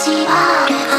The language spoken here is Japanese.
交わる